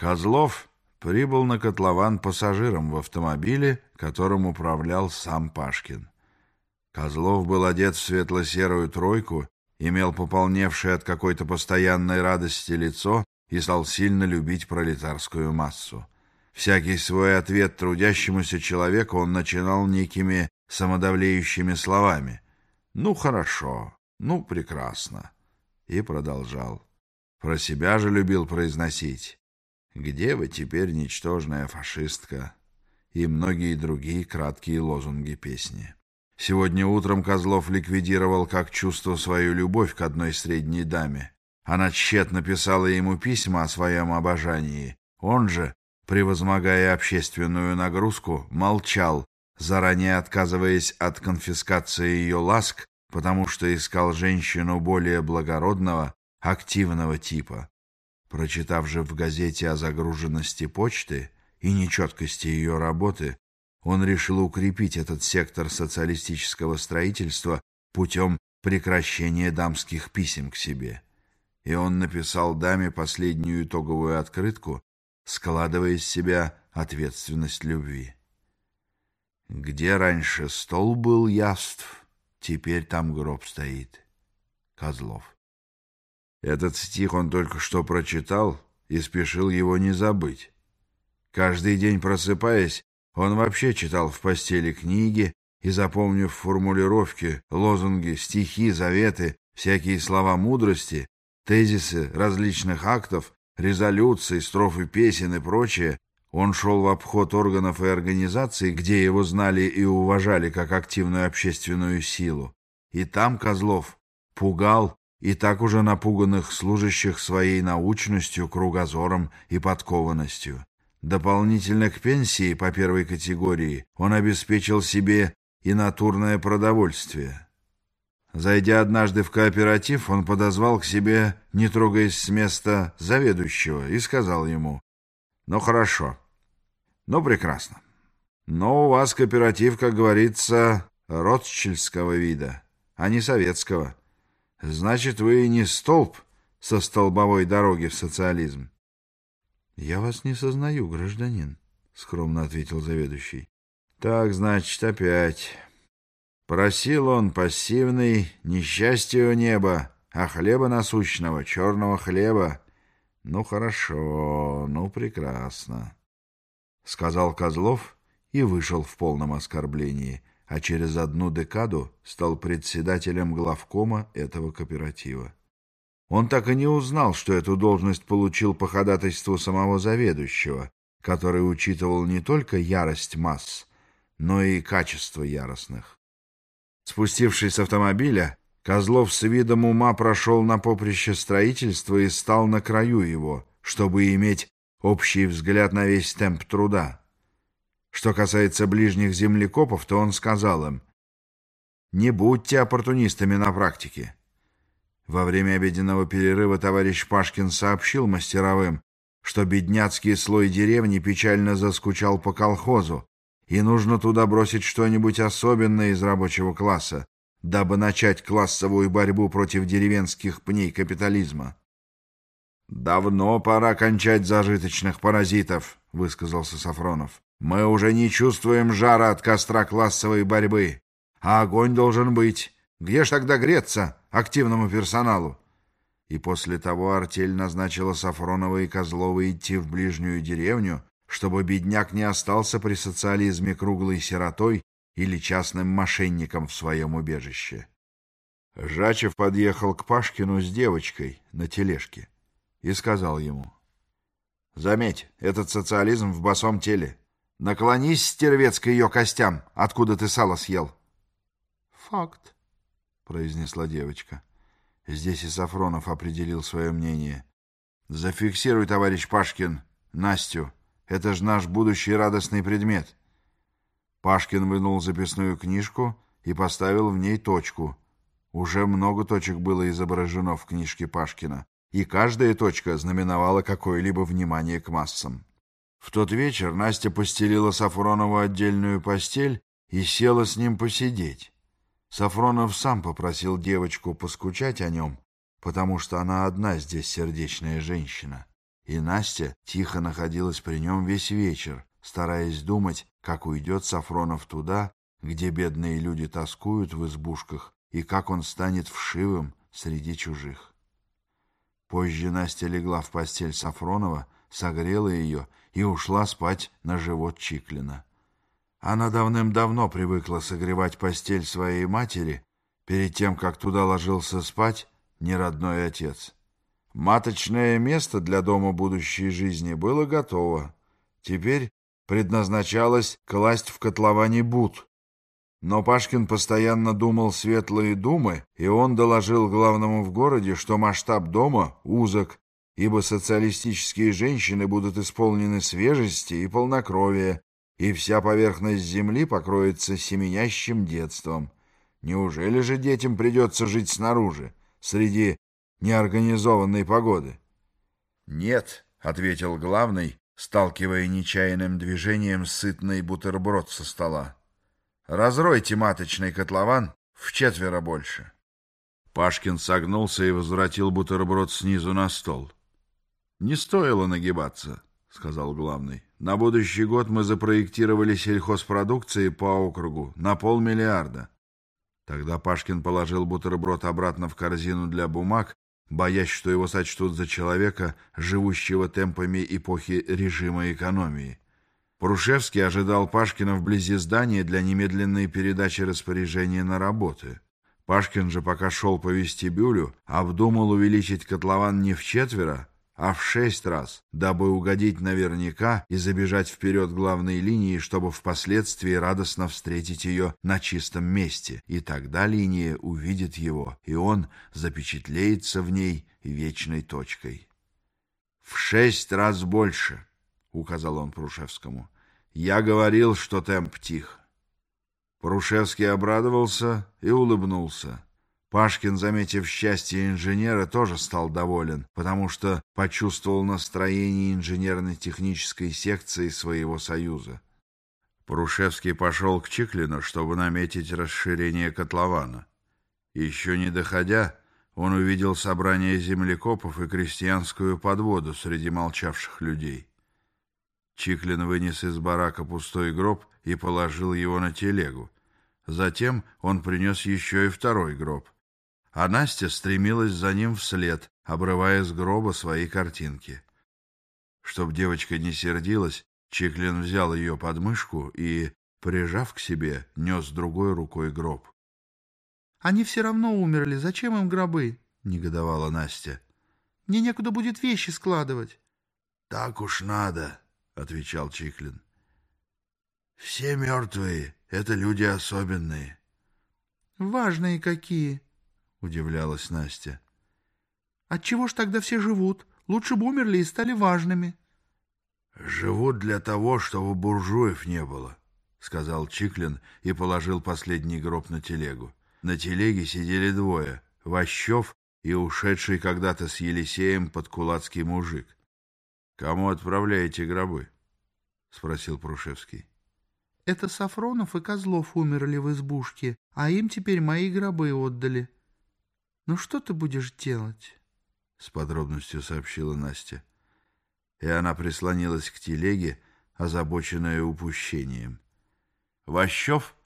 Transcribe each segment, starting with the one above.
Козлов прибыл на котлован пассажиром в автомобиле, которым управлял сам Пашкин. Козлов был одет в светло-серую тройку, имел пополневшее от какой-то постоянной радости лицо и стал сильно любить пролетарскую массу. Всякий свой ответ трудящемуся человеку он начинал некими самодавлеющими словами. «Ну, хорошо, ну, прекрасно». И продолжал. Про себя же любил произносить. «Где вы теперь, ничтожная фашистка?» и многие другие краткие лозунги песни. Сегодня утром Козлов ликвидировал как чувство свою любовь к одной средней даме. Она тщетно писала ему письма о своем обожании. Он же, превозмогая общественную нагрузку, молчал, заранее отказываясь от конфискации ее ласк, потому что искал женщину более благородного, активного типа. Прочитав же в газете о загруженности почты и нечеткости ее работы, он решил укрепить этот сектор социалистического строительства путем прекращения дамских писем к себе. И он написал даме последнюю итоговую открытку, складывая из себя ответственность любви. Где раньше стол был яств, теперь там гроб стоит. Козлов. Этот стих он только что прочитал и спешил его не забыть. Каждый день просыпаясь, он вообще читал в постели книги и, запомнив формулировки, лозунги, стихи, заветы, всякие слова мудрости, тезисы различных актов, резолюций, строфы песен и прочее, он шел в обход органов и организаций, где его знали и уважали как активную общественную силу. И там Козлов пугал и так уже напуганных служащих своей научностью, кругозором и подкованностью. Дополнительно к пенсии по первой категории он обеспечил себе и натурное продовольствие. Зайдя однажды в кооператив, он подозвал к себе, не трогаясь с места заведующего, и сказал ему, «Ну, хорошо. Ну, прекрасно. Но у вас кооператив, как говорится, ротшильдского вида, а не советского. Значит, вы не столб со столбовой дороги в социализм. — Я вас не сознаю, гражданин, — скромно ответил заведующий. — Так, значит, опять. Просил он пассивный, несчастье у неба, а хлеба насущного, черного хлеба. Ну, хорошо, ну, прекрасно, — сказал Козлов и вышел в полном оскорблении — а через одну декаду стал председателем главкома этого кооператива. Он так и не узнал, что эту должность получил по ходатайству самого заведующего, который учитывал не только ярость масс, но и качество яростных. Спустившись с автомобиля, Козлов с видом ума прошел на поприще строительства и стал на краю его, чтобы иметь общий взгляд на весь темп труда. Что касается ближних землекопов, то он сказал им, «Не будьте оппортунистами на практике». Во время обеденного перерыва товарищ Пашкин сообщил мастеровым, что бедняцкий слой деревни печально заскучал по колхозу, и нужно туда бросить что-нибудь особенное из рабочего класса, дабы начать классовую борьбу против деревенских пней капитализма. «Давно пора кончать зажиточных паразитов», — высказался Сафронов. Мы уже не чувствуем жара от костра классовой борьбы. А огонь должен быть. Где ж тогда греться активному персоналу? И после того артель назначила Сафронова и Козлова идти в ближнюю деревню, чтобы бедняк не остался при социализме круглой сиротой или частным мошенником в своем убежище. Жачев подъехал к Пашкину с девочкой на тележке и сказал ему, «Заметь, этот социализм в босом теле. Наклонись, стервец, к ее костям, откуда ты сало съел. — Факт, — произнесла девочка. Здесь и Сафронов определил свое мнение. — Зафиксируй, товарищ Пашкин, Настю. Это же наш будущий радостный предмет. Пашкин вынул записную книжку и поставил в ней точку. Уже много точек было изображено в книжке Пашкина, и каждая точка знаменовала какое-либо внимание к массам. В тот вечер Настя постелила Сафронову отдельную постель и села с ним посидеть. Сафронов сам попросил девочку поскучать о нем, потому что она одна здесь сердечная женщина, и Настя тихо находилась при нем весь вечер, стараясь думать, как уйдет Сафронов туда, где бедные люди тоскуют в избушках, и как он станет вшивым среди чужих. Позже Настя легла в постель Сафронова, согрела ее и ушла спать на живот Чиклина. Она давным-давно привыкла согревать постель своей матери перед тем, как туда ложился спать неродной отец. Маточное место для дома будущей жизни было готово. Теперь предназначалось класть в котловане бут. Но Пашкин постоянно думал светлые думы, и он доложил главному в городе, что масштаб дома узок, ибо социалистические женщины будут исполнены свежести и полнокровия, и вся поверхность земли покроется семенящим детством. Неужели же детям придется жить снаружи, среди неорганизованной погоды? — Нет, — ответил главный, сталкивая нечаянным движением сытный бутерброд со стола. — Разройте маточный котлован в четверо больше. Пашкин согнулся и возвратил бутерброд снизу на стол. — Не стоило нагибаться, — сказал главный. — На будущий год мы запроектировали сельхозпродукции по округу на полмиллиарда. Тогда Пашкин положил бутерброд обратно в корзину для бумаг боясь, что его сочтут за человека, живущего темпами эпохи режима экономии. Прушевский ожидал Пашкина вблизи здания для немедленной передачи распоряжения на работы. Пашкин же, пока шел по вестибюлю, обдумал увеличить котлован не в четверо, а в шесть раз, дабы угодить наверняка и забежать вперед главной линии, чтобы впоследствии радостно встретить ее на чистом месте. И тогда линия увидит его, и он запечатлеется в ней вечной точкой. «В шесть раз больше», — указал он Прушевскому. «Я говорил, что темп тих». Прушевский обрадовался и улыбнулся. Пашкин, заметив счастье инженера, тоже стал доволен, потому что почувствовал настроение инженерно-технической секции своего союза. Порушевский пошел к Чиклину, чтобы наметить расширение котлована. Еще не доходя, он увидел собрание землекопов и крестьянскую подводу среди молчавших людей. Чиклин вынес из барака пустой гроб и положил его на телегу. Затем он принес еще и второй гроб — а Настя стремилась за ним вслед, обрывая с гроба свои картинки. Чтоб девочка не сердилась, Чиклин взял ее под мышку и, прижав к себе, нес другой рукой гроб. — Они все равно умерли, зачем им гробы? — негодовала Настя. — Мне некуда будет вещи складывать. — Так уж надо, — отвечал Чиклин. — Все мертвые — это люди особенные. — Важные какие, — удивлялась Настя. «Отчего ж тогда все живут? Лучше бы умерли и стали важными». «Живут для того, чтобы буржуев не было», — сказал Чиклин и положил последний гроб на телегу. На телеге сидели двое — Ващев и ушедший когда-то с Елисеем подкулацкий мужик. «Кому отправляете гробы?» — спросил Прушевский. «Это Сафронов и Козлов умерли в избушке, а им теперь мои гробы отдали», «Ну что ты будешь делать?» — с подробностью сообщила Настя. И она прислонилась к телеге, озабоченная упущением. Ващев,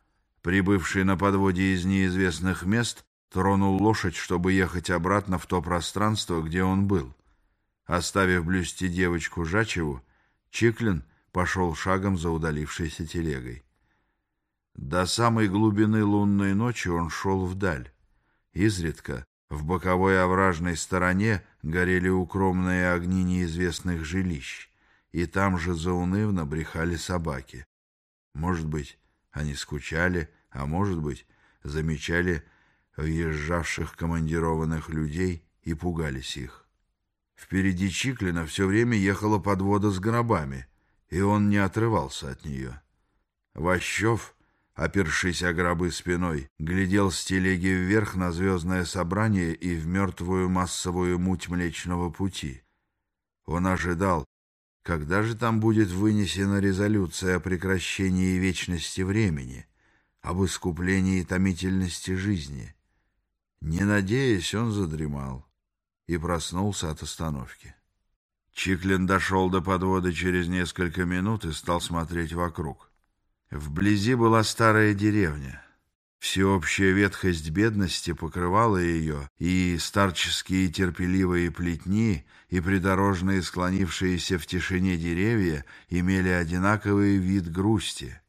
прибывший на подводе из неизвестных мест, тронул лошадь, чтобы ехать обратно в то пространство, где он был. Оставив блюсти девочку Жачеву, Чиклин пошел шагом за удалившейся телегой. До самой глубины лунной ночи он шел вдаль. Изредка в боковой овражной стороне горели укромные огни неизвестных жилищ, и там же заунывно брехали собаки. Может быть, они скучали, а может быть, замечали въезжавших командированных людей и пугались их. Впереди Чиклина все время ехала подвода с гробами, и он не отрывался от нее. Ващев опершись о гробы спиной, глядел с телеги вверх на звездное собрание и в мертвую массовую муть Млечного Пути. Он ожидал, когда же там будет вынесена резолюция о прекращении вечности времени, об искуплении томительности жизни. Не надеясь, он задремал и проснулся от остановки. Чиклин дошел до подвода через несколько минут и стал смотреть вокруг. Вблизи была старая деревня. Всеобщая ветхость бедности покрывала ее, и старческие терпеливые плетни, и придорожные склонившиеся в тишине деревья имели одинаковый вид грусти.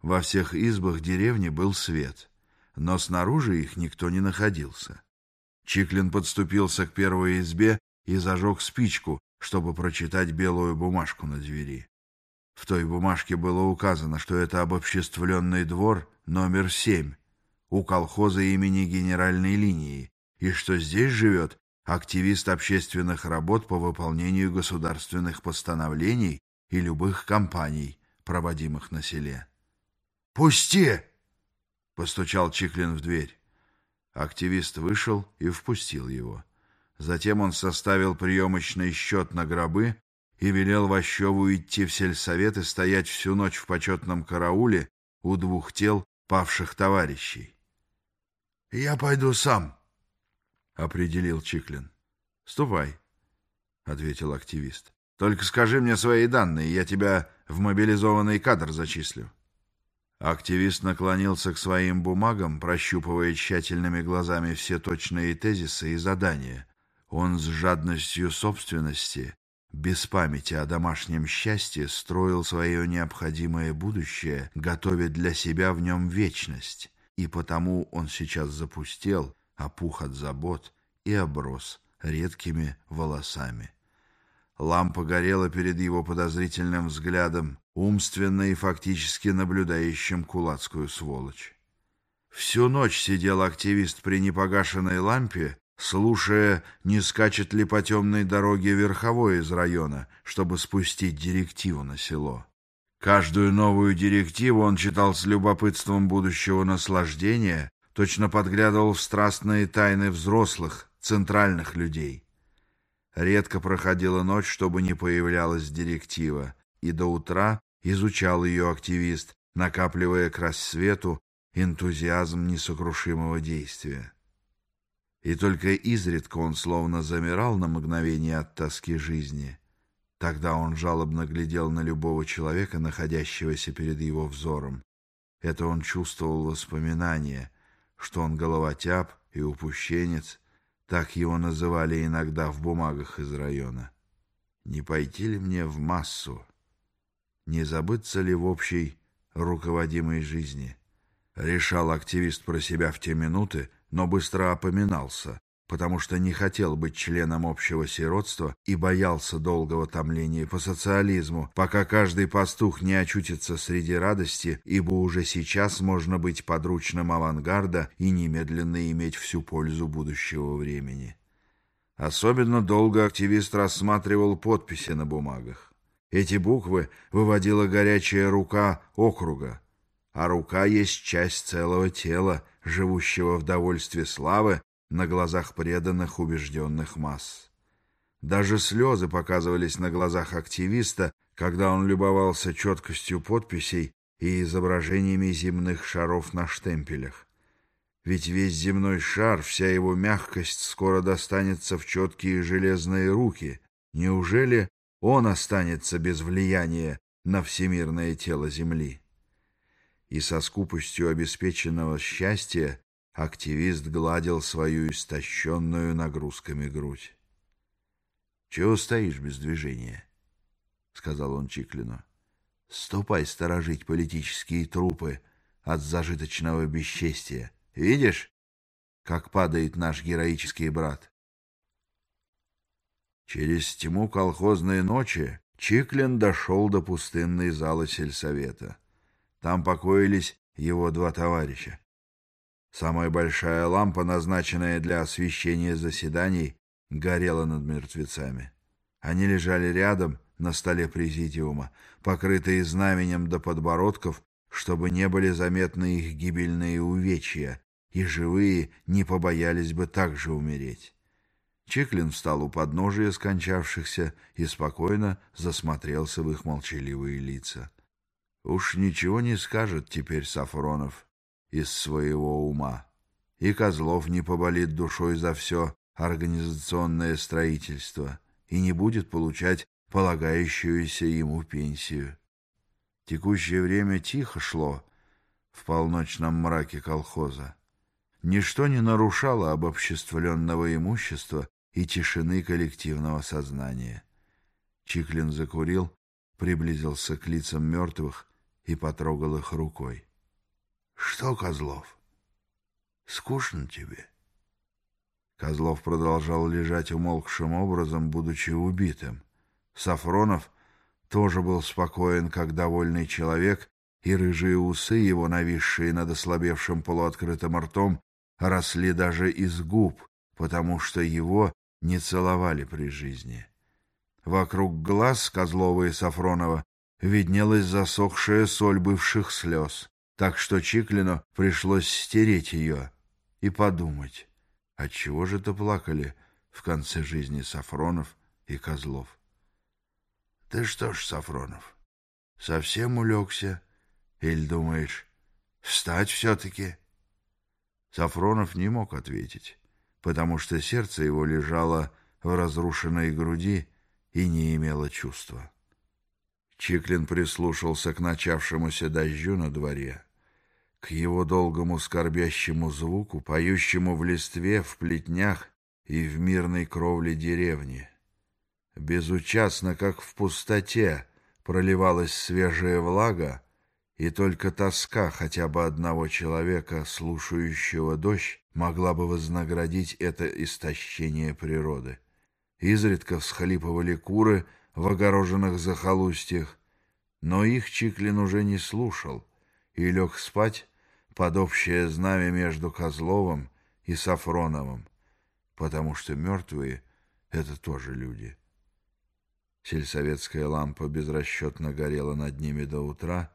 Во всех избах деревни был свет, но снаружи их никто не находился. Чиклин подступился к первой избе и зажег спичку, чтобы прочитать белую бумажку на двери. В той бумажке было указано, что это обобществленный двор номер семь, у колхоза имени генеральной линии, и что здесь живет активист общественных работ по выполнению государственных постановлений и любых кампаний, проводимых на селе. «Пусти!» — постучал Чиклин в дверь. Активист вышел и впустил его. Затем он составил приемочный счет на гробы и велел Ващеву идти в сельсовет и стоять всю ночь в почетном карауле у двух тел павших товарищей. «Я пойду сам», — определил Чиклин. «Ступай», — ответил активист. «Только скажи мне свои данные, я тебя в мобилизованный кадр зачислю». Активист наклонился к своим бумагам, прощупывая тщательными глазами все точные тезисы и задания. Он с жадностью собственности, без памяти о домашнем счастье, строил свое необходимое будущее, готовя для себя в нем вечность и потому он сейчас запустел, опух от забот и оброс редкими волосами. Лампа горела перед его подозрительным взглядом, умственно и фактически наблюдающим кулацкую сволочь. Всю ночь сидел активист при непогашенной лампе, слушая, не скачет ли по темной дороге верховой из района, чтобы спустить директиву на село. Каждую новую директиву он читал с любопытством будущего наслаждения, точно подглядывал в страстные тайны взрослых, центральных людей. Редко проходила ночь, чтобы не появлялась директива, и до утра изучал ее активист, накапливая к рассвету энтузиазм несокрушимого действия. И только изредка он словно замирал на мгновение от тоски жизни — Тогда он жалобно глядел на любого человека, находящегося перед его взором. Это он чувствовал воспоминания, что он головотяп и упущенец, так его называли иногда в бумагах из района. Не пойти ли мне в массу? Не забыться ли в общей руководимой жизни? Решал активист про себя в те минуты, но быстро опоминался потому что не хотел быть членом общего сиротства и боялся долгого томления по социализму, пока каждый пастух не очутится среди радости, ибо уже сейчас можно быть подручным авангарда и немедленно иметь всю пользу будущего времени. Особенно долго активист рассматривал подписи на бумагах. Эти буквы выводила горячая рука округа, а рука есть часть целого тела, живущего в довольстве славы на глазах преданных убежденных масс. Даже слезы показывались на глазах активиста, когда он любовался четкостью подписей и изображениями земных шаров на штемпелях. Ведь весь земной шар, вся его мягкость скоро достанется в четкие железные руки. Неужели он останется без влияния на всемирное тело Земли? И со скупостью обеспеченного счастья Активист гладил свою истощенную нагрузками грудь. — Чего стоишь без движения? — сказал он Чиклину. — Ступай сторожить политические трупы от зажиточного бесчестия. Видишь, как падает наш героический брат? Через тьму колхозной ночи Чиклин дошел до пустынной залы сельсовета. Там покоились его два товарища. Самая большая лампа, назначенная для освещения заседаний, горела над мертвецами. Они лежали рядом на столе президиума, покрытые знаменем до подбородков, чтобы не были заметны их гибельные увечья, и живые не побоялись бы так же умереть. Чеклин встал у подножия скончавшихся и спокойно засмотрелся в их молчаливые лица. Уж ничего не скажет теперь Сафронов, из своего ума. И Козлов не поболит душой за все организационное строительство. и не будет получать полагающуюся ему пенсию. Текущее время тихо шло в полночном мраке колхоза. Ничто не нарушало обобществленного имущества и тишины коллективного сознания. Чиклин закурил, приблизился к лицам мертвых и потрогал их рукой. — Что, Козлов, скучно тебе? Козлов продолжал лежать умолкшим образом, будучи убитым. Сафронов тоже был спокоен, как довольный человек, и рыжие усы его, нависшие над ослабевшим полуоткрытым ртом, росли даже из губ, потому что его не целовали при жизни. Вокруг глаз Козлова и Сафронова виднелась засохшая соль бывших слез, так что Чиклину пришлось стереть ее и подумать, отчего же-то плакали в конце жизни Сафронов и Козлов. — Ты что ж, Сафронов, совсем улегся? Или думаешь, встать все-таки? Сафронов не мог ответить, потому что сердце его лежало в разрушенной груди и не имело чувства. Чиклин прислушался к начавшемуся дождю на дворе, к его долгому скорбящему звуку, поющему в листве, в плетнях и в мирной кровле деревни. Безучастно, как в пустоте, проливалась свежая влага, и только тоска хотя бы одного человека, слушающего дождь, могла бы вознаградить это истощение природы. Изредка всхлипывали куры в огороженных захолустьях, но их Чиклин уже не слушал и лег спать под общее знамя между Козловым и Сафроновым, потому что мертвые — это тоже люди. Сельсоветская лампа безрасчетно горела над ними до утра,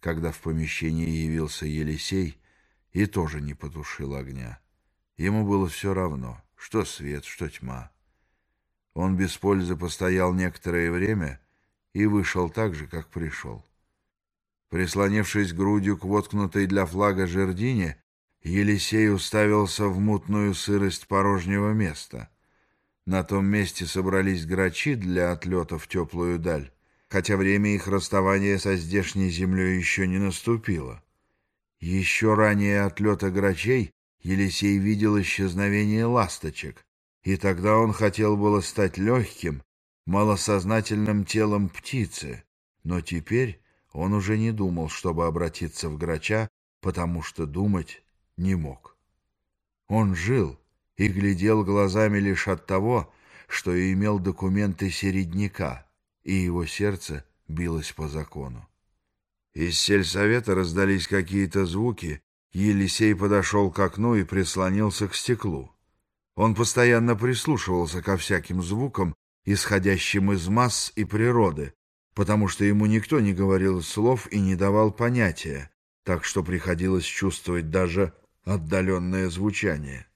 когда в помещении явился Елисей и тоже не потушил огня. Ему было все равно, что свет, что тьма. Он без пользы постоял некоторое время и вышел так же, как пришел. Прислонившись грудью к воткнутой для флага жердине, Елисей уставился в мутную сырость порожнего места. На том месте собрались грачи для отлета в теплую даль, хотя время их расставания со здешней землей еще не наступило. Еще ранее отлета грачей Елисей видел исчезновение ласточек, и тогда он хотел было стать легким, малосознательным телом птицы, но теперь он уже не думал, чтобы обратиться в грача, потому что думать не мог. Он жил и глядел глазами лишь от того, что имел документы середняка, и его сердце билось по закону. Из сельсовета раздались какие-то звуки, Елисей подошел к окну и прислонился к стеклу. Он постоянно прислушивался ко всяким звукам, исходящим из масс и природы, потому что ему никто не говорил слов и не давал понятия, так что приходилось чувствовать даже отдаленное звучание.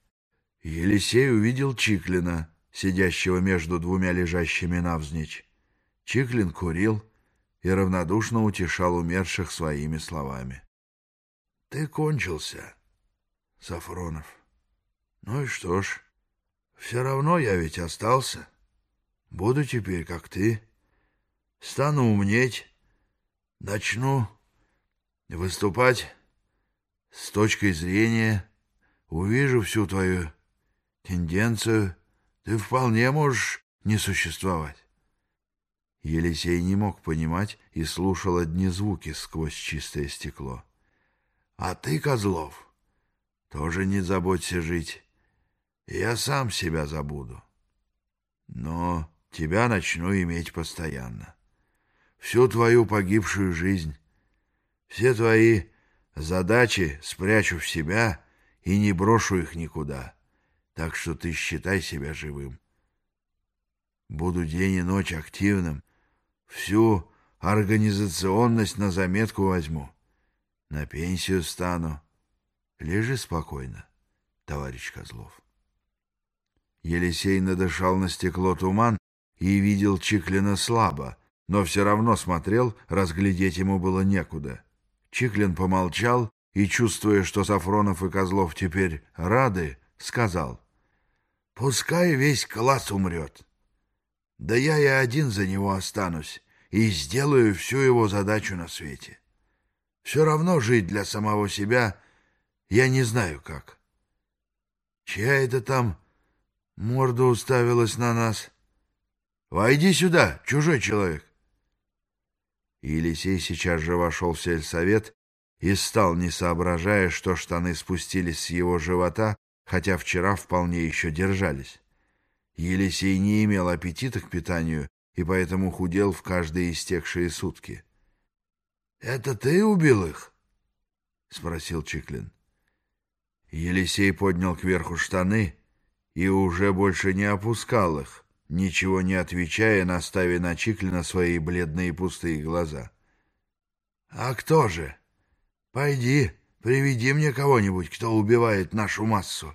Елисей увидел Чиклина, сидящего между двумя лежащими навзничь. Чиклин курил и равнодушно утешал умерших своими словами. — Ты кончился, Сафронов. Ну и что ж, все равно я ведь остался. Буду теперь, как ты. Стану умнеть, начну выступать с точкой зрения, увижу всю твою тенденцию, ты вполне можешь не существовать. Елисей не мог понимать и слушал одни звуки сквозь чистое стекло. — А ты, Козлов, тоже не заботься жить. Я сам себя забуду. Но тебя начну иметь постоянно. Всю твою погибшую жизнь, все твои задачи спрячу в себя и не брошу их никуда. Так что ты считай себя живым. Буду день и ночь активным, всю организационность на заметку возьму. На пенсию стану. Лежи спокойно, товарищ Козлов. Елисей надышал на стекло туман и видел Чиклина слабо, но все равно смотрел, разглядеть ему было некуда. Чиклин помолчал и, чувствуя, что Сафронов и Козлов теперь рады, сказал, «Пускай весь класс умрет. Да я и один за него останусь и сделаю всю его задачу на свете. Все равно жить для самого себя я не знаю как. Чья это там морда уставилась на нас? Войди сюда, чужой человек. Елисей сейчас же вошел в сельсовет и стал, не соображая, что штаны спустились с его живота, хотя вчера вполне еще держались. Елисей не имел аппетита к питанию и поэтому худел в каждые истекшие сутки. — Это ты убил их? — спросил Чиклин. Елисей поднял кверху штаны и уже больше не опускал их, ничего не отвечая, наставя на Чиклина свои бледные пустые глаза. — А кто же? Пойди, приведи мне кого-нибудь, кто убивает нашу массу.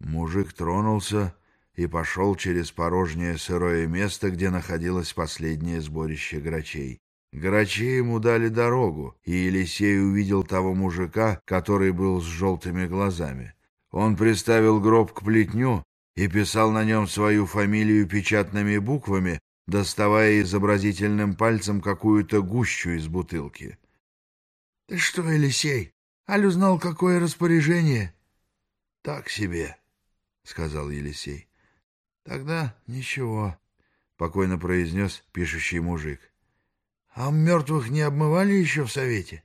Мужик тронулся и пошел через порожнее сырое место, где находилось последнее сборище грачей. Грачи ему дали дорогу, и Елисей увидел того мужика, который был с желтыми глазами. Он приставил гроб к плетню и писал на нем свою фамилию печатными буквами, доставая изобразительным пальцем какую-то гущу из бутылки. — Ты что, Елисей, аль узнал, какое распоряжение? — Так себе, — сказал Елисей. Тогда ничего, — покойно произнес пишущий мужик. А мертвых не обмывали еще в совете?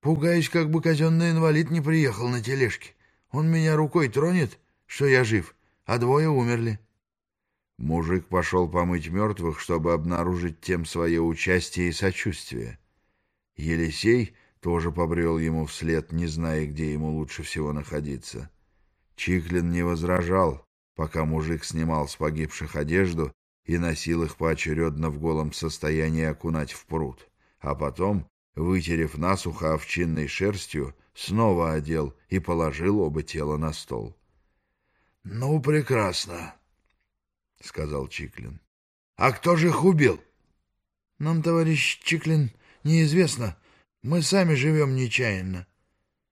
Пугаюсь, как бы казенный инвалид не приехал на тележке. Он меня рукой тронет, что я жив, а двое умерли. Мужик пошел помыть мертвых, чтобы обнаружить тем свое участие и сочувствие. Елисей тоже побрел ему вслед, не зная, где ему лучше всего находиться. Чиклин не возражал, пока мужик снимал с погибших одежду и носил их поочередно в голом состоянии окунать в пруд, а потом, вытерев насухо овчинной шерстью, снова одел и положил оба тела на стол. — Ну, прекрасно, — сказал Чиклин. — А кто же их убил? — Нам, товарищ Чиклин, неизвестно. Мы сами живем нечаянно.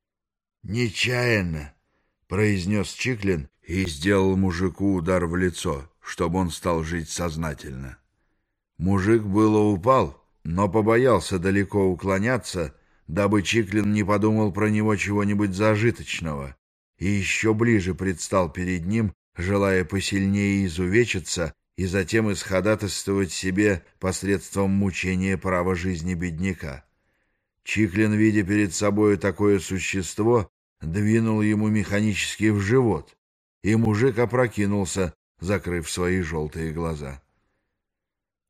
— Нечаянно, — произнес Чиклин и сделал мужику удар в лицо, чтобы он стал жить сознательно. Мужик было упал, но побоялся далеко уклоняться, дабы Чиклин не подумал про него чего-нибудь зажиточного, и еще ближе предстал перед ним, желая посильнее изувечиться и затем исходатайствовать себе посредством мучения права жизни бедняка. Чиклин, видя перед собою такое существо, двинул ему механически в живот, и мужик опрокинулся, закрыв свои желтые глаза.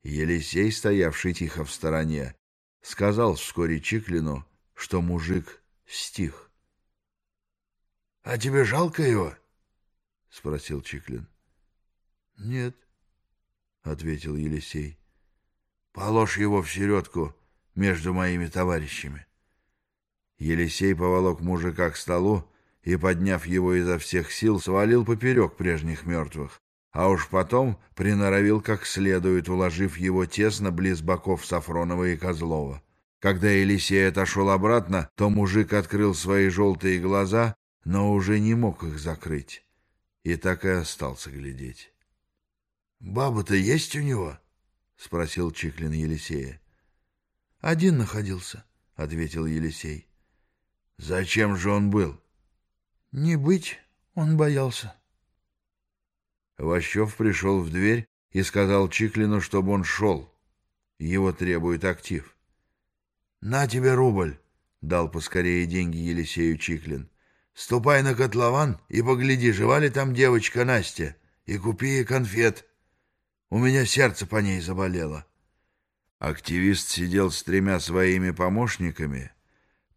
Елисей, стоявший тихо в стороне, сказал вскоре Чиклину, что мужик стих. — А тебе жалко его? — спросил Чиклин. — Нет, — ответил Елисей. — Положь его в середку между моими товарищами. Елисей поволок мужика к столу и, подняв его изо всех сил, свалил поперек прежних мертвых, а уж потом приноровил как следует, уложив его тесно близ боков Сафронова и Козлова. Когда Елисей отошел обратно, то мужик открыл свои желтые глаза, но уже не мог их закрыть, и так и остался глядеть. — Баба-то есть у него? — спросил Чиклин Елисея. — Один находился, — ответил Елисей. — Зачем же он был? — не быть, он боялся. Ващев пришел в дверь и сказал Чиклину, чтобы он шел. Его требует актив. — На тебе рубль, — дал поскорее деньги Елисею Чиклин. — Ступай на котлован и погляди, жива ли там девочка Настя, и купи ей конфет. У меня сердце по ней заболело. Активист сидел с тремя своими помощниками —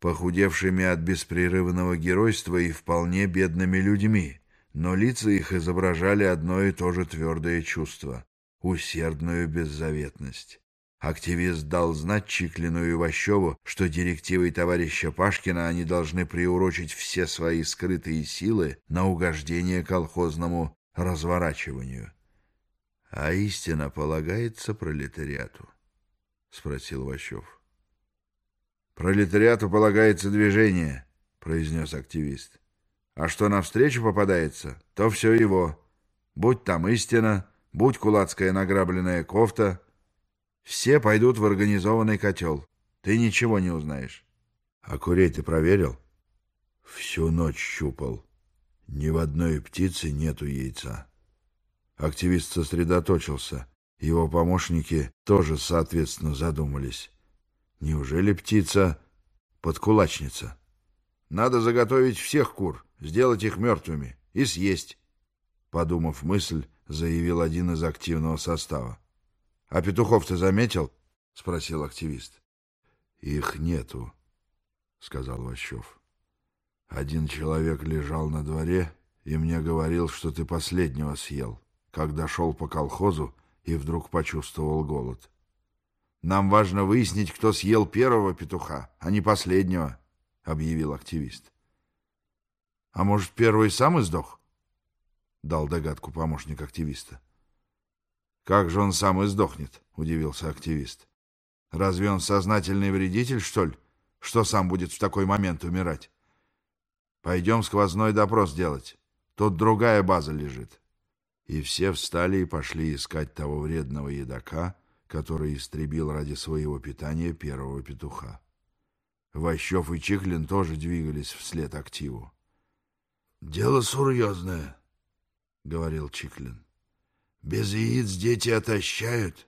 похудевшими от беспрерывного геройства и вполне бедными людьми, но лица их изображали одно и то же твердое чувство — усердную беззаветность. Активист дал знать Чиклину и Ващеву, что директивой товарища Пашкина они должны приурочить все свои скрытые силы на угождение колхозному разворачиванию. — А истина полагается пролетариату? — спросил Ващев. «Пролетариату полагается движение», — произнес активист. «А что навстречу попадается, то все его. Будь там истина, будь кулацкая награбленная кофта, все пойдут в организованный котел. Ты ничего не узнаешь. А курей ты проверил? Всю ночь щупал. Ни в одной птице нету яйца. Активист сосредоточился. Его помощники тоже, соответственно, задумались. Неужели птица подкулачница? Надо заготовить всех кур, сделать их мертвыми и съесть. Подумав мысль, заявил один из активного состава. — А петухов ты заметил? — спросил активист. — Их нету, — сказал Ващев. Один человек лежал на дворе и мне говорил, что ты последнего съел, когда шел по колхозу и вдруг почувствовал голод. Нам важно выяснить, кто съел первого петуха, а не последнего, — объявил активист. — А может, первый сам издох? — дал догадку помощник активиста. — Как же он сам издохнет? — удивился активист. — Разве он сознательный вредитель, что ли, что сам будет в такой момент умирать? Пойдем сквозной допрос делать. Тут другая база лежит. И все встали и пошли искать того вредного едока, который истребил ради своего питания первого петуха. Ващев и Чиклин тоже двигались вслед активу. — Дело серьезное, — говорил Чиклин. — Без яиц дети отощают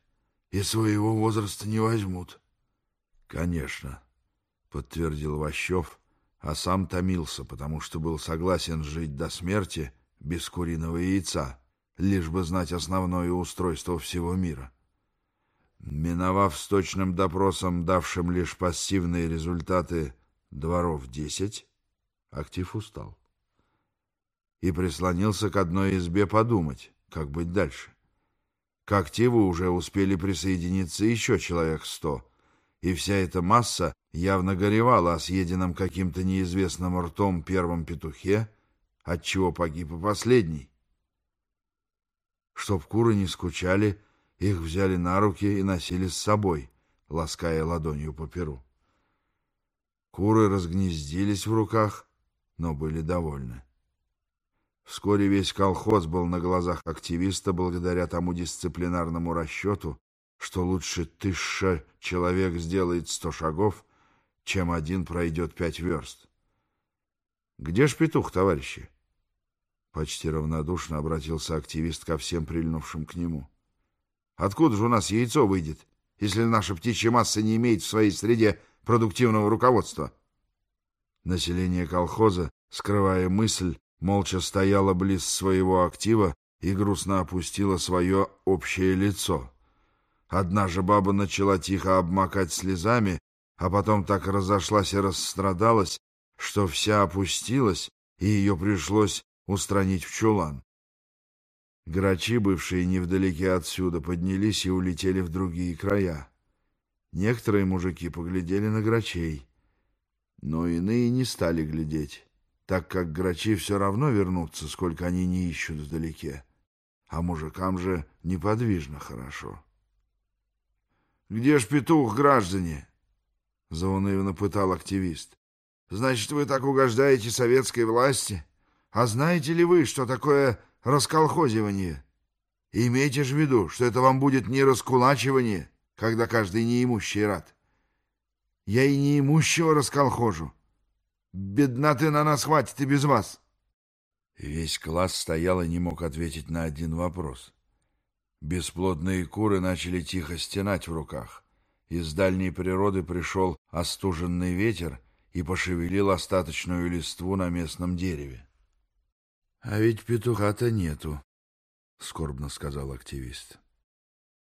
и своего возраста не возьмут. — Конечно, — подтвердил Ващев, — а сам томился, потому что был согласен жить до смерти без куриного яйца, лишь бы знать основное устройство всего мира. Миновав с точным допросом, давшим лишь пассивные результаты дворов десять, актив устал и прислонился к одной избе подумать, как быть дальше. К активу уже успели присоединиться еще человек сто — и вся эта масса явно горевала о съеденном каким-то неизвестным ртом первом петухе, отчего погиб и последний. Чтоб куры не скучали, их взяли на руки и носили с собой, лаская ладонью по перу. Куры разгнездились в руках, но были довольны. Вскоре весь колхоз был на глазах активиста благодаря тому дисциплинарному расчету, что лучше тысяча человек сделает сто шагов, чем один пройдет пять верст. «Где ж петух, товарищи?» Почти равнодушно обратился активист ко всем прильнувшим к нему. «Откуда же у нас яйцо выйдет, если наша птичья масса не имеет в своей среде продуктивного руководства?» Население колхоза, скрывая мысль, молча стояло близ своего актива и грустно опустило свое общее лицо. Одна же баба начала тихо обмакать слезами, а потом так разошлась и расстрадалась, что вся опустилась, и ее пришлось устранить в чулан. Грачи, бывшие невдалеке отсюда, поднялись и улетели в другие края. Некоторые мужики поглядели на грачей, но иные не стали глядеть, так как грачи все равно вернутся, сколько они не ищут вдалеке, а мужикам же неподвижно хорошо. Где ж петух, граждане? Заунывно пытал активист. Значит, вы так угождаете советской власти? А знаете ли вы, что такое расколхозивание? имейте же в виду, что это вам будет не раскулачивание, когда каждый неимущий рад. Я и неимущего расколхожу. Бедноты на нас хватит и без вас. Весь класс стоял и не мог ответить на один вопрос. Бесплодные куры начали тихо стенать в руках. Из дальней природы пришел остуженный ветер и пошевелил остаточную листву на местном дереве. — А ведь петуха-то нету, — скорбно сказал активист.